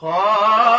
قال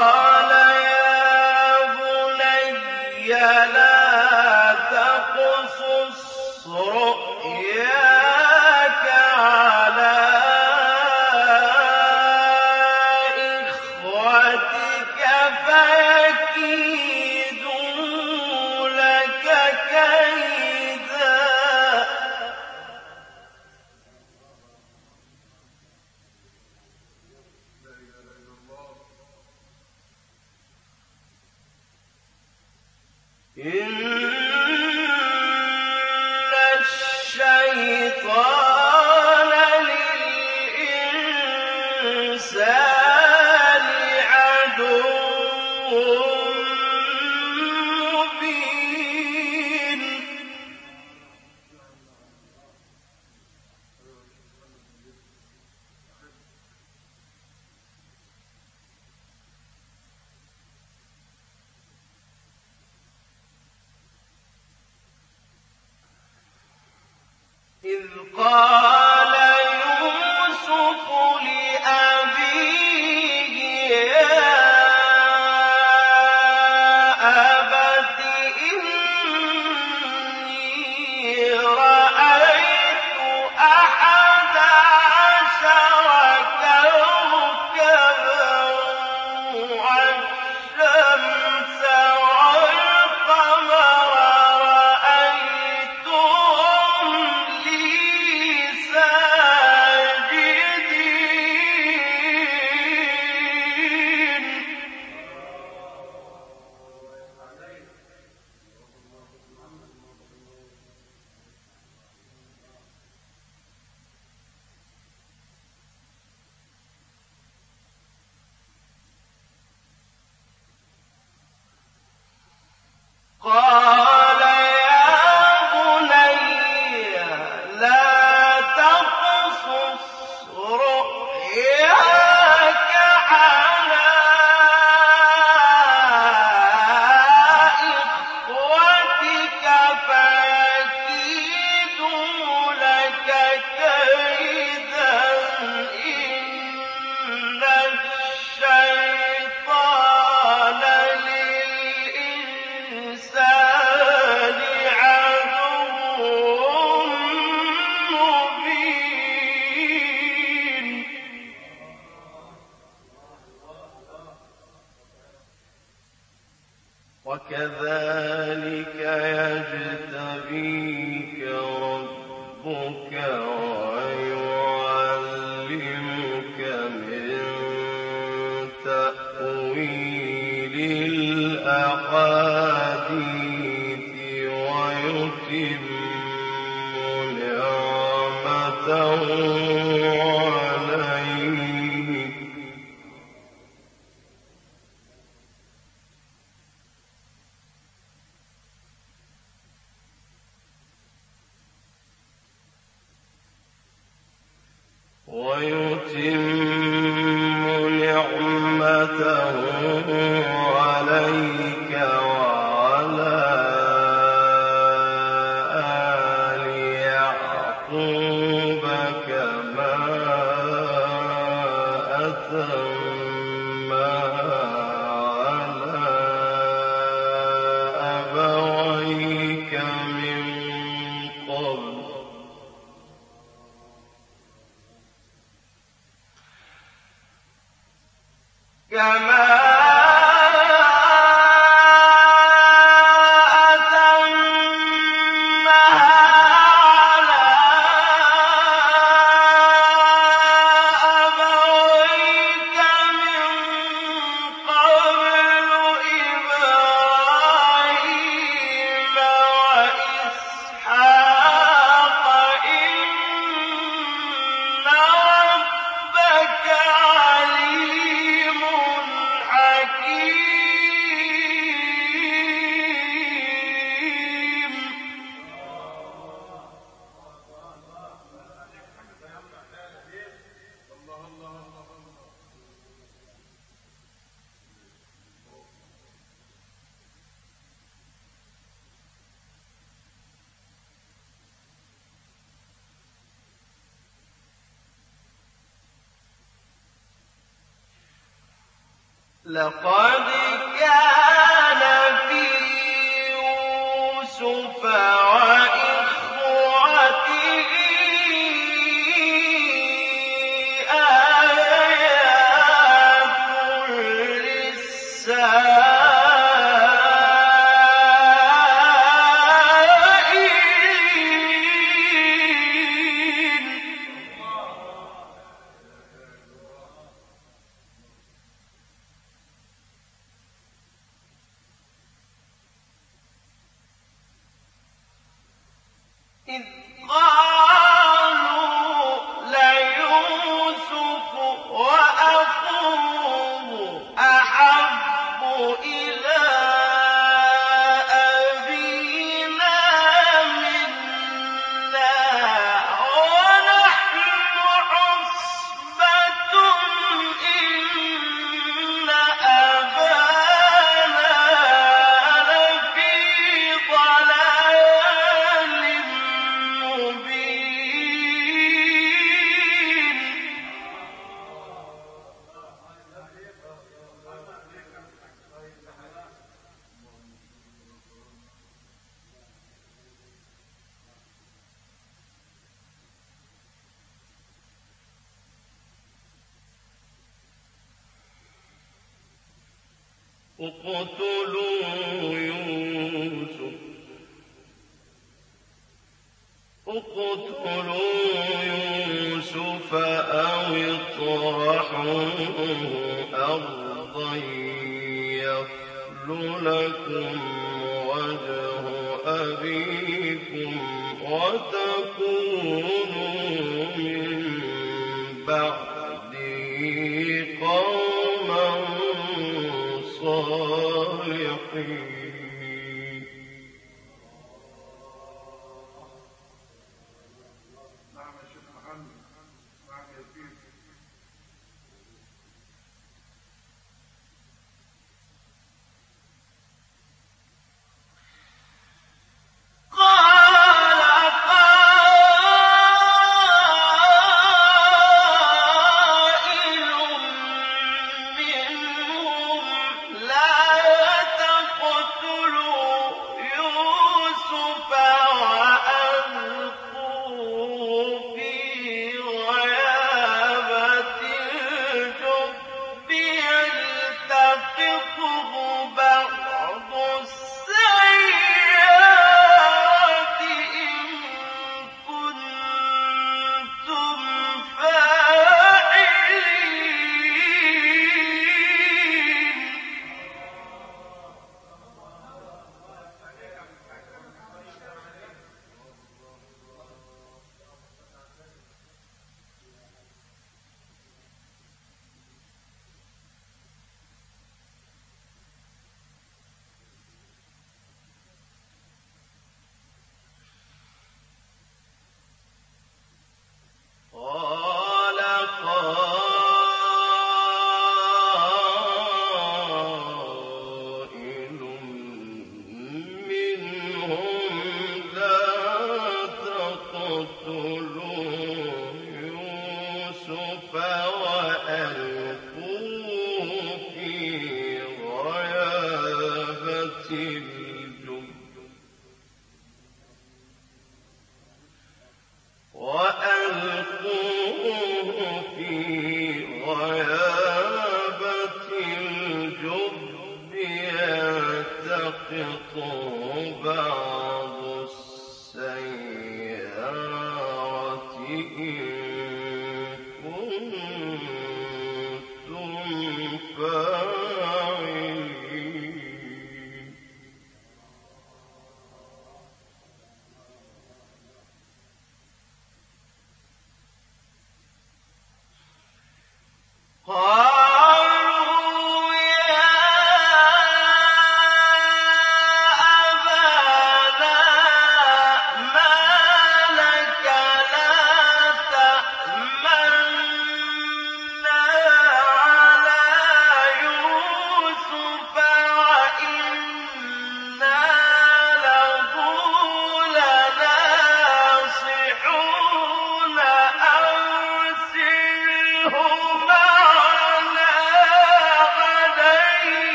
كنتم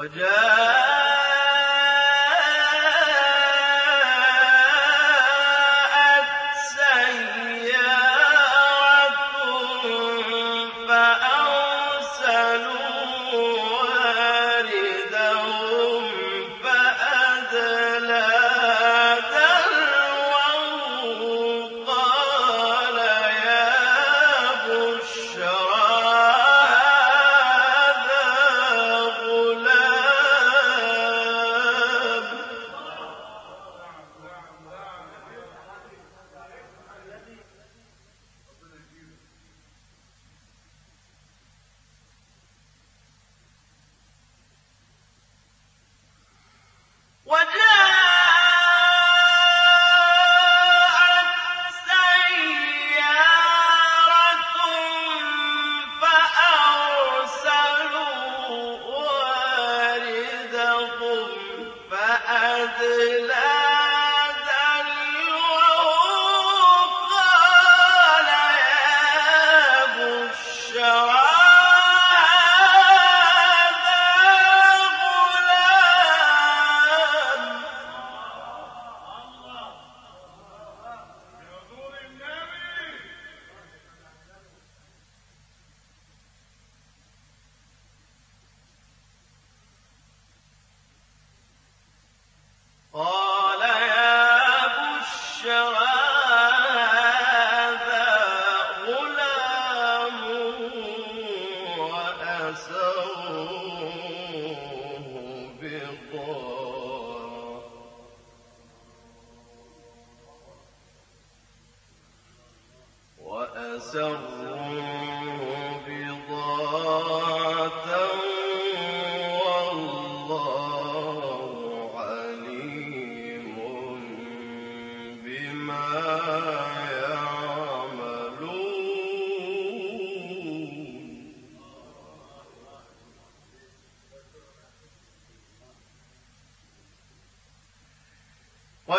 وجاءت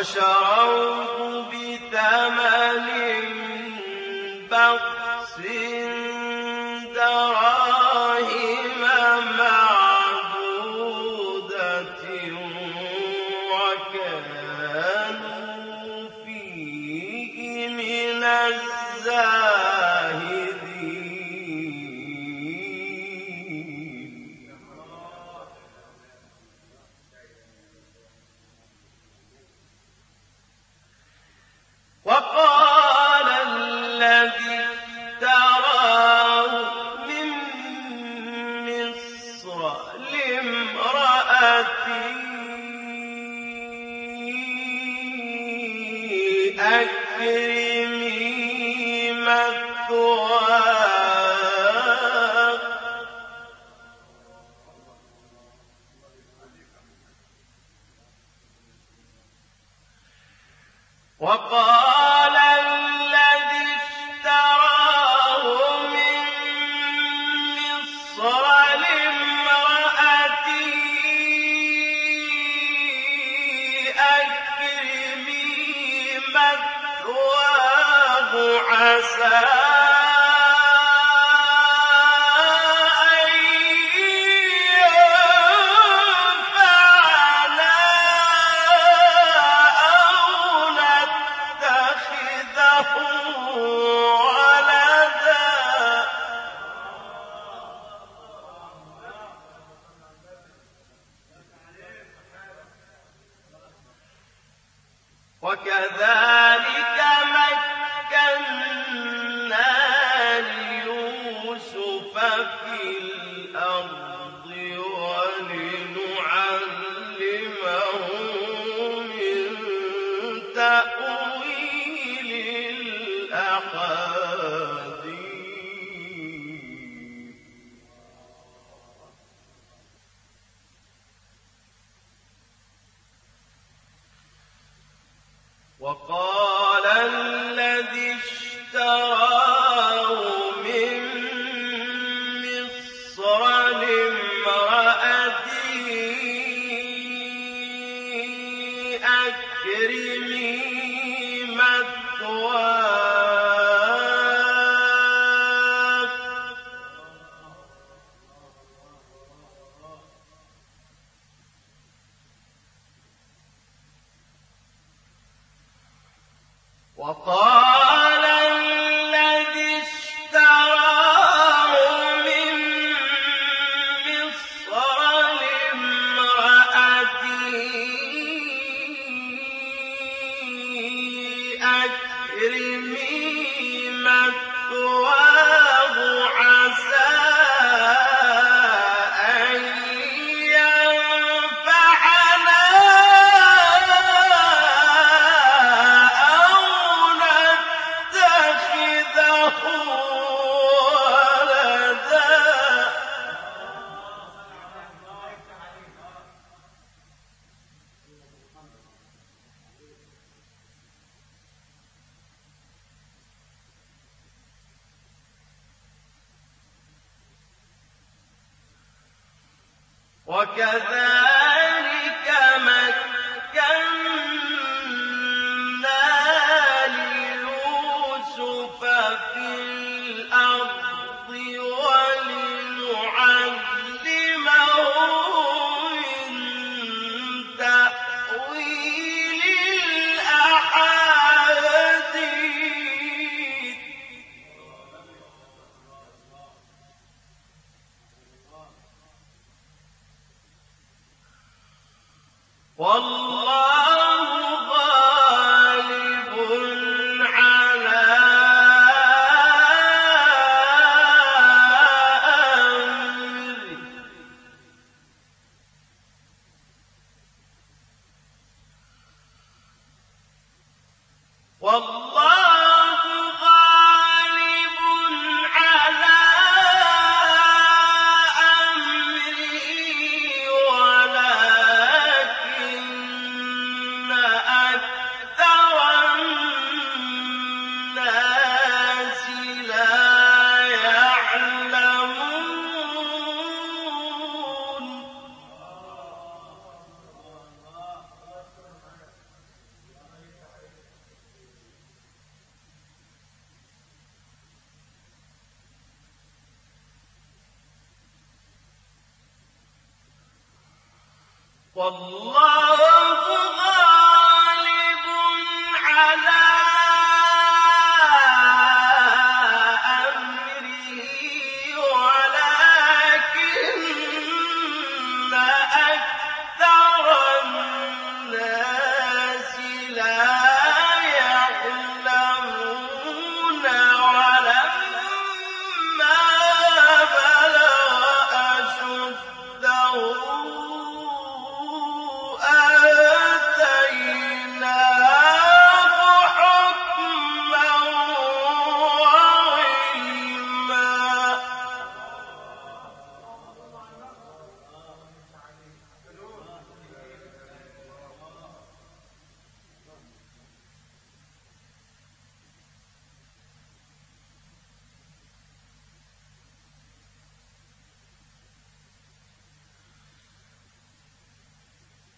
وشروه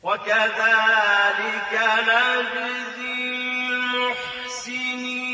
وكذلك نجزي المحسنين.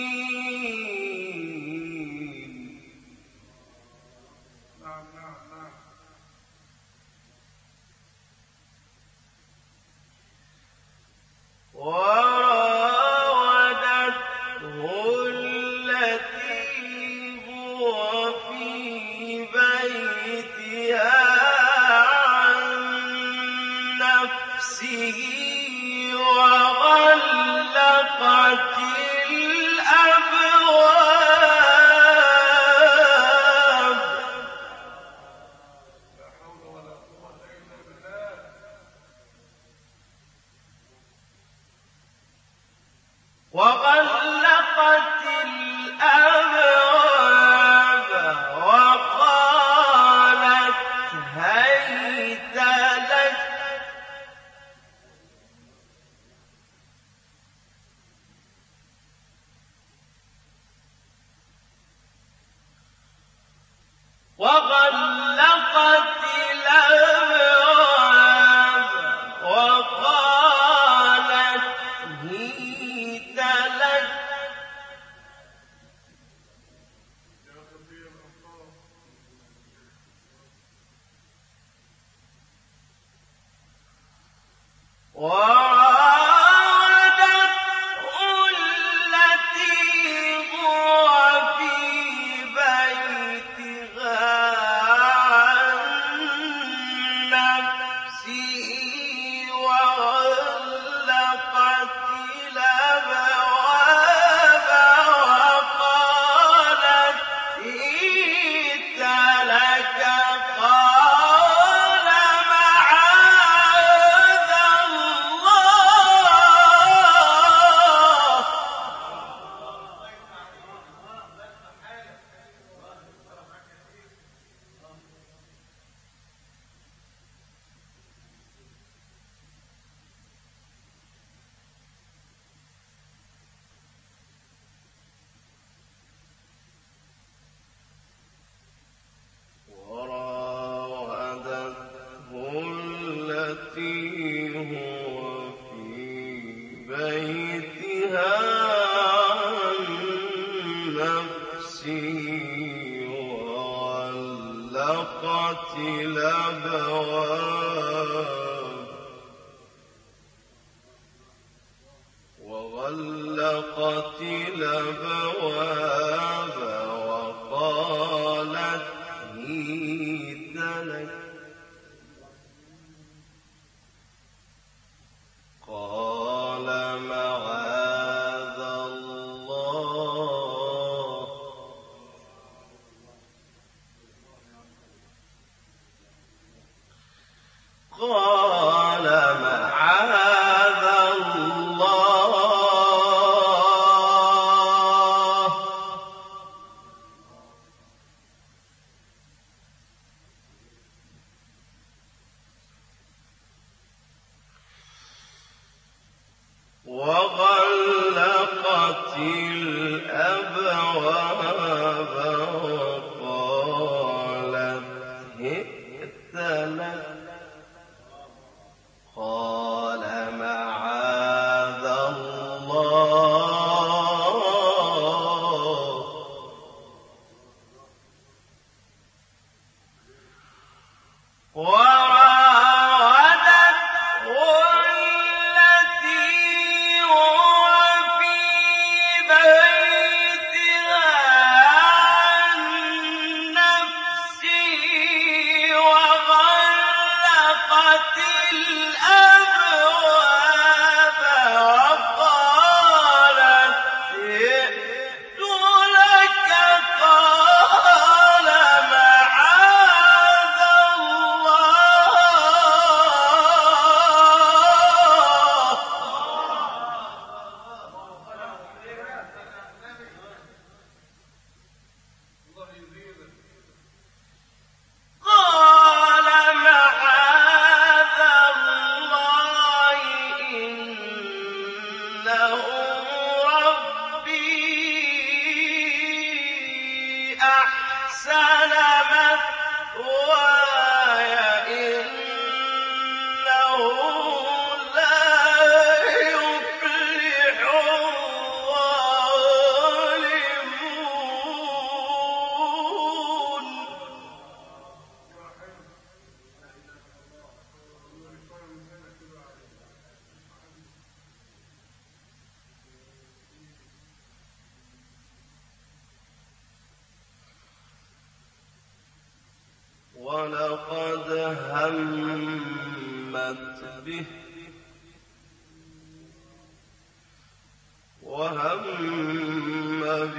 قال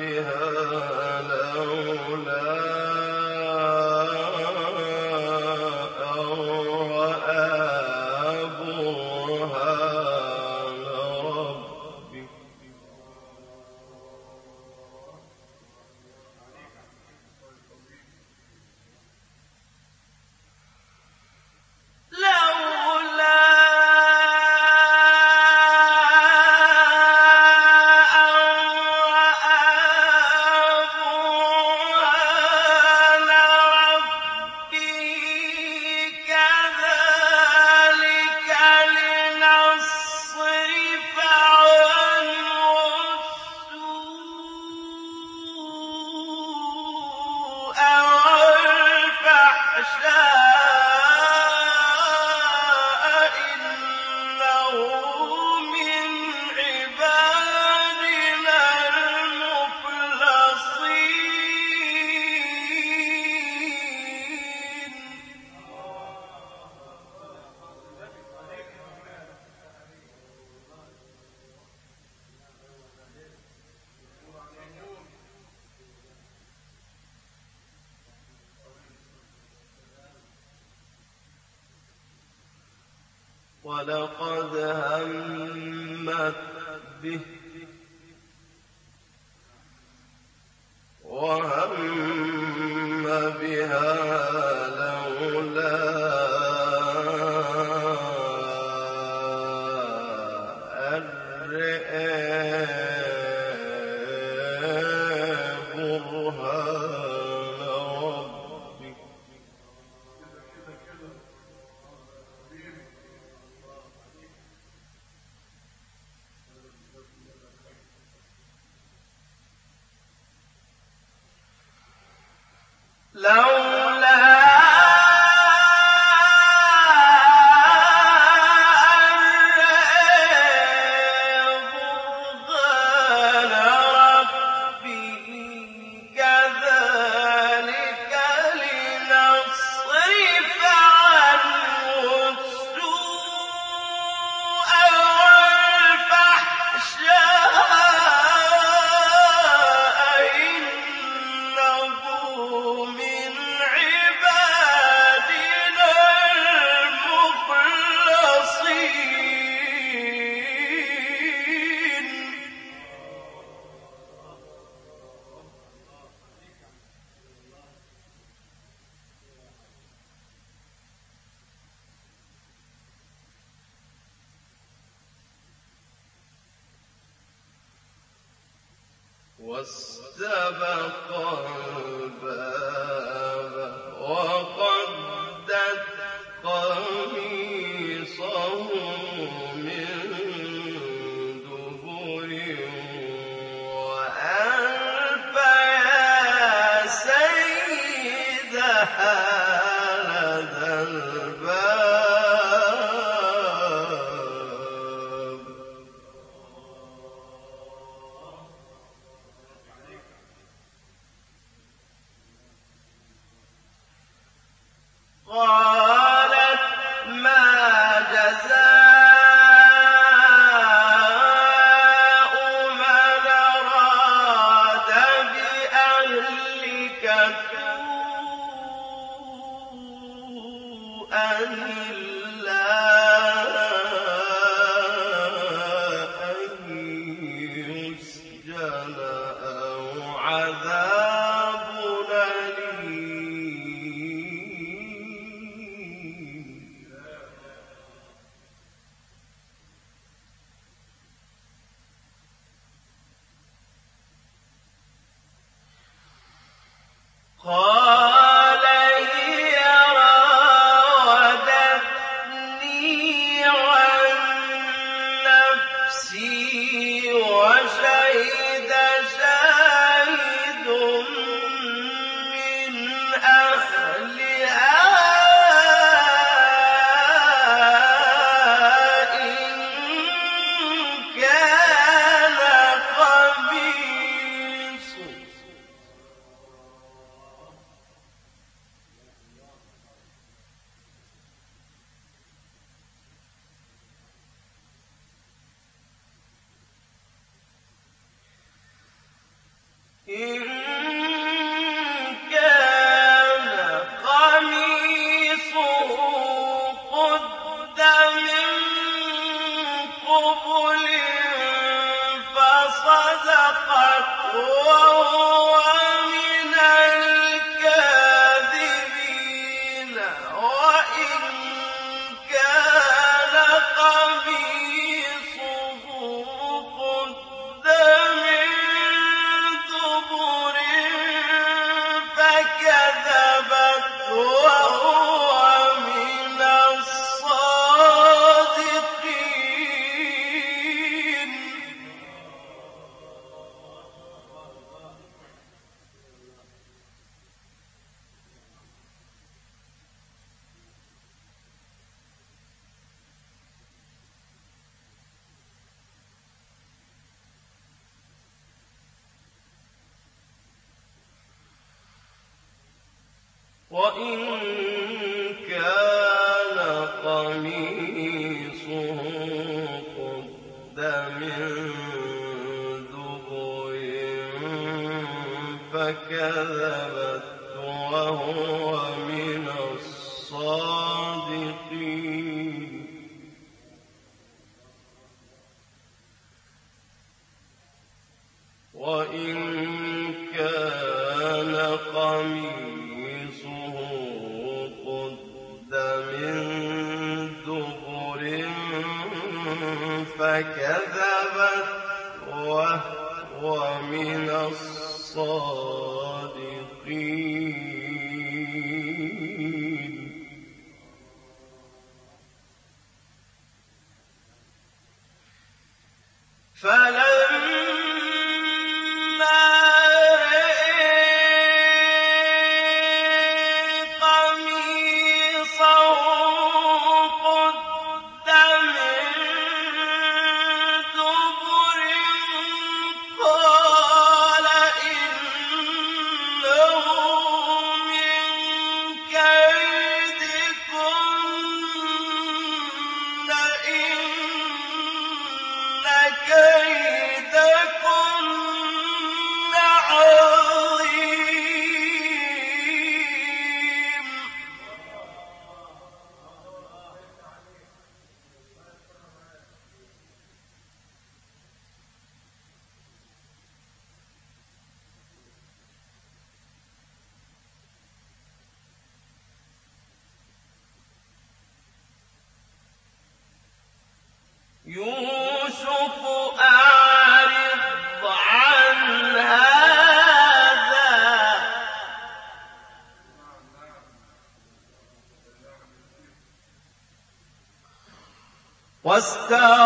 بها لولا أن وإن من واستغفري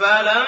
فلما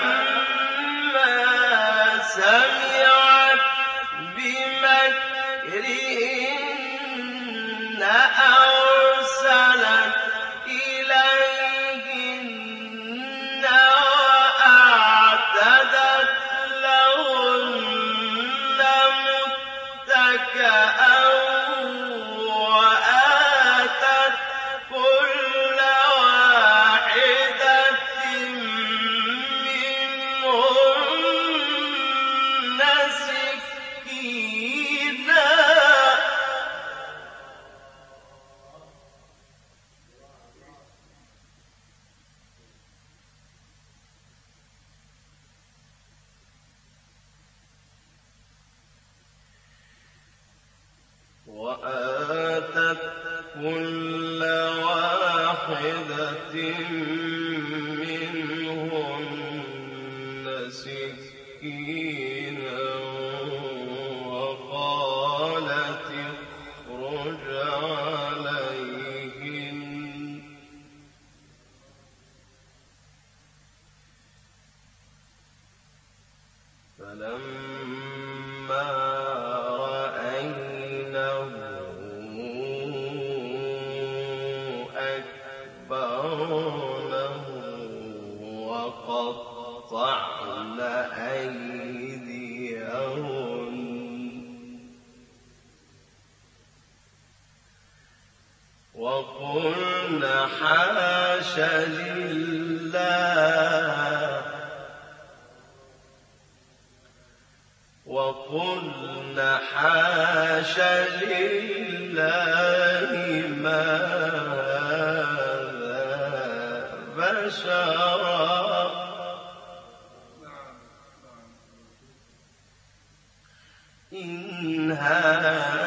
إن هذا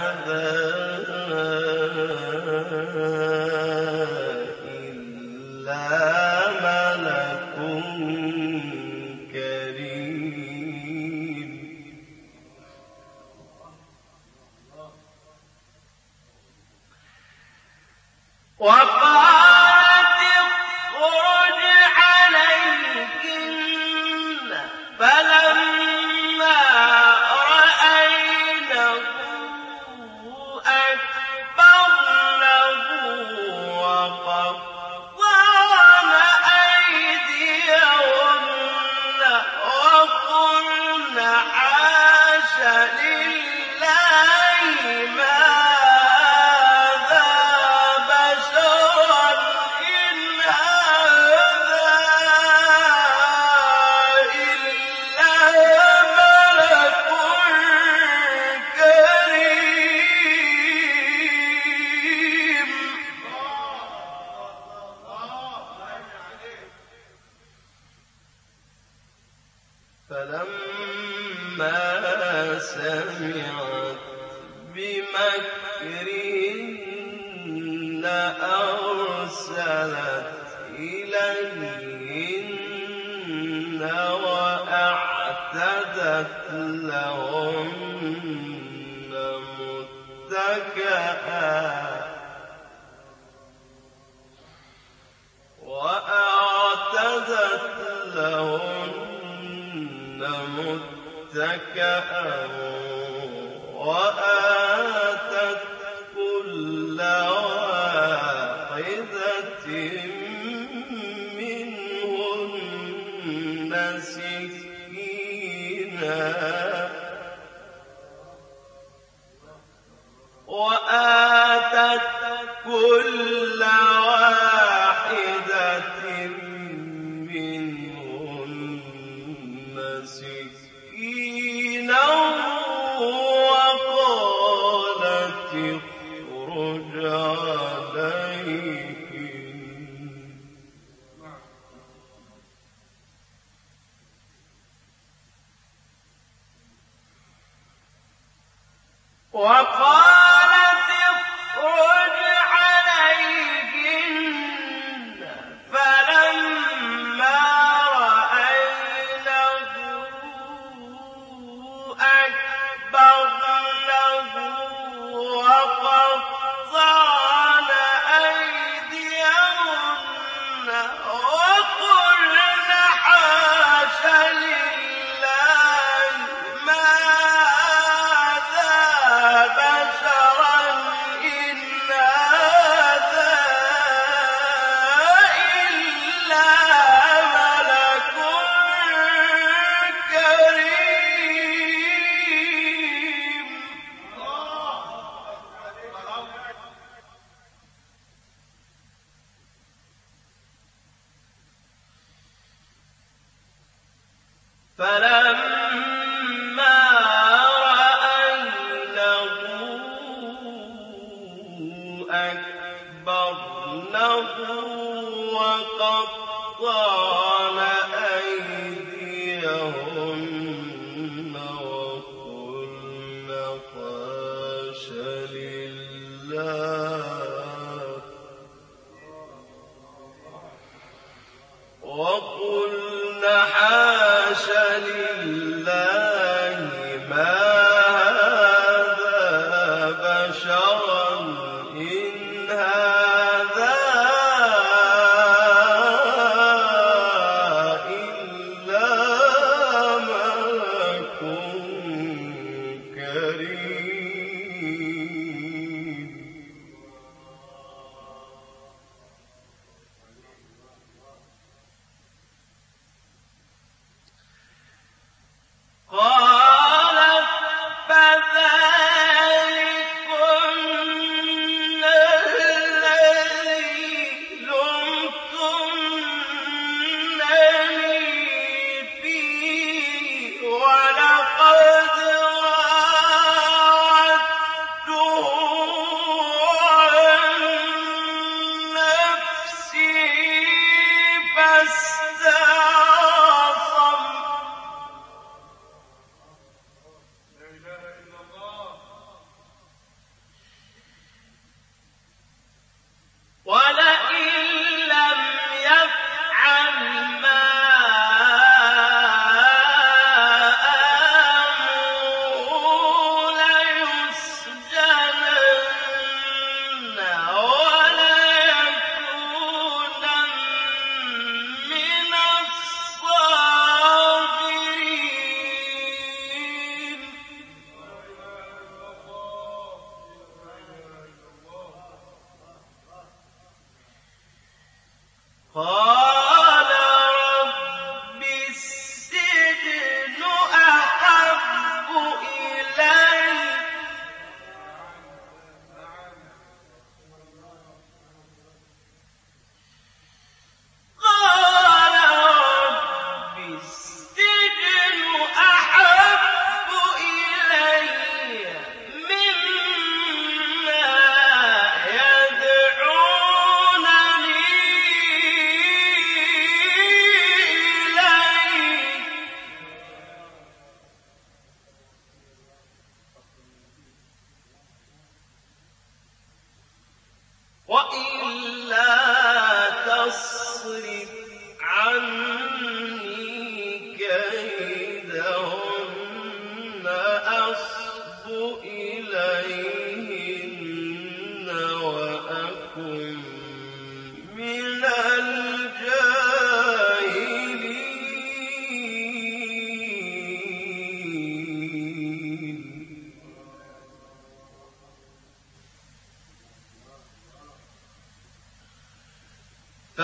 منهن سكينا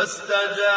فاستجاب